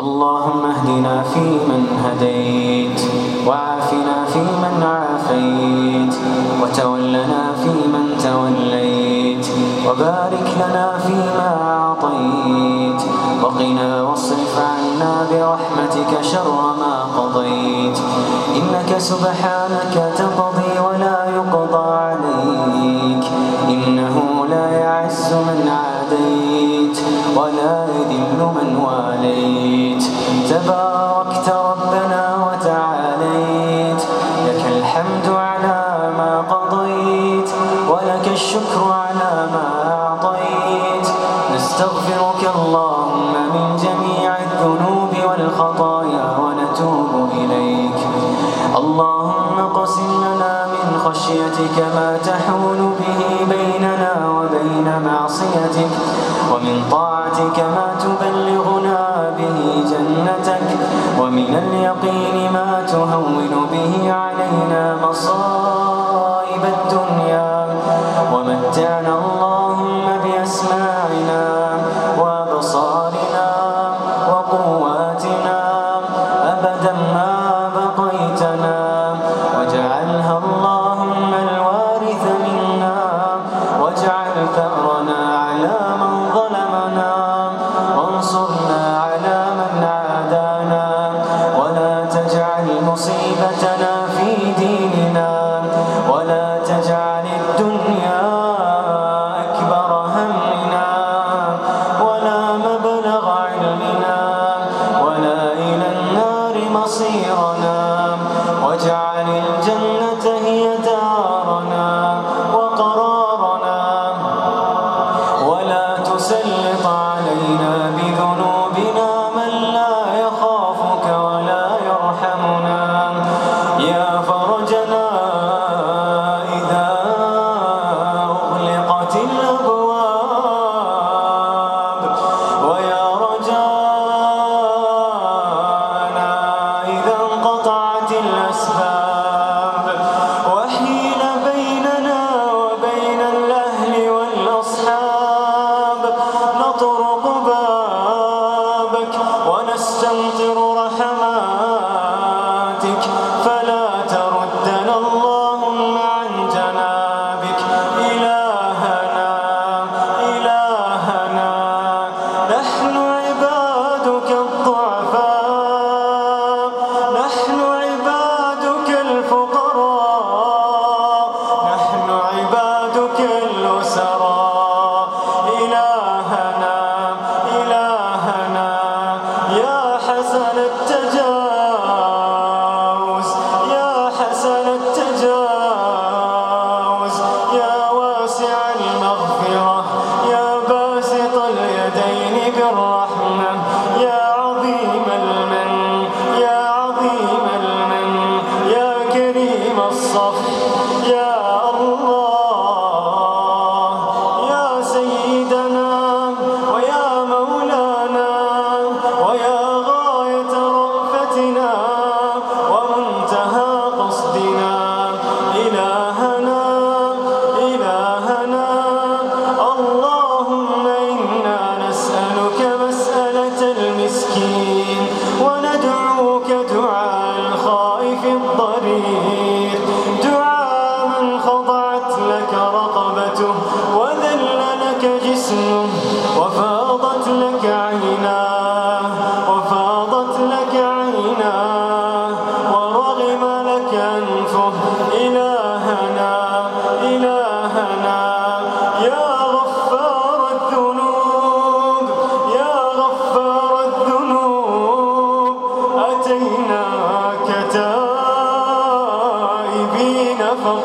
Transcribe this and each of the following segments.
اللهم اهدنا فيمن هديت وعافنا فيمن عافيت وتولنا فيمن توليت وبارك لنا فيما أعطيت وقنا واصرف عنا برحمتك شر ما قضيت إنك سبحانك تقضي هديت ولا يذل من واليت. تباركت ربنا وتعاليت. لك الحمد على ما قضيت ولك الشكر على ما أعطيت. نستغفر طاعتك ما تحول به بيننا وبين معصيتك ومن طاعتك ما تبلغنا به جنتك ومن اليقين ما تهون به علينا مصائب.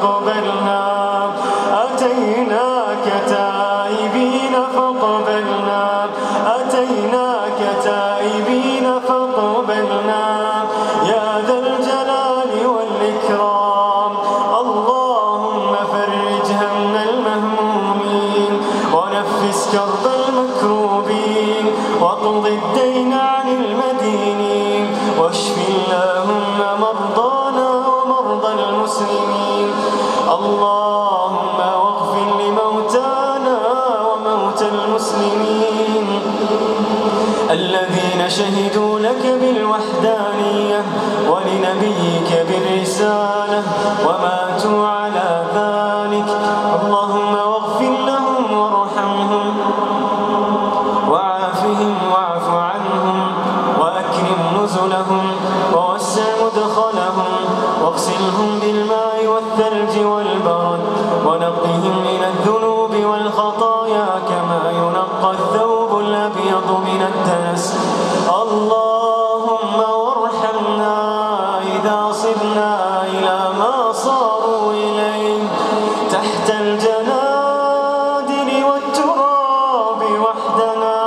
قبلنا أتينا شهدوا لك بالوحدانية ولنبيك بالرسالة وماتوا على ذلك. اللهم واغفر لهم وارحمهم وعافهم واعف عنهم وأكرم نزلهم ووسع مدخلهم واغسلهم بالماء والثلج والبرد ونقهم من الذنوب والخطايا والتراب وحدنا.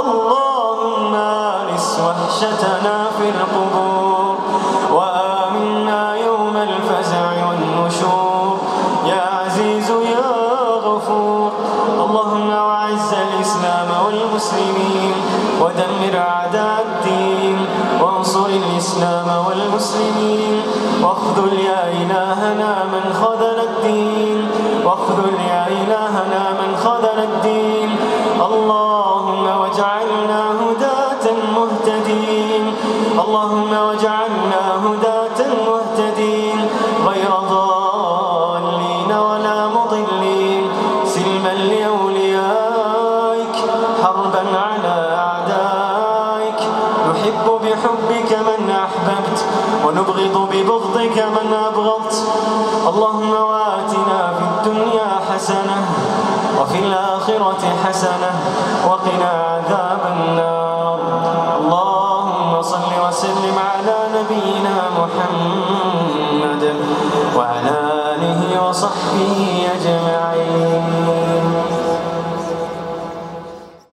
اللهم آنس وحشتنا في القبور وآمنا يوم الفزع والنشور. يا عزيز يا غفور اللهم وعز الإسلام والمسلمين ودمر أعداء الدين وانصر الإسلام والمسلمين واخذل يا إلهنا من خذل الدين. واخذل يا إلهنا من خذل الدين. اللهم من أحببت ونبغض ببغضك من أبغضت. اللهم وآتنا في الدنيا حسنة وفي الآخرة حسنة وقنا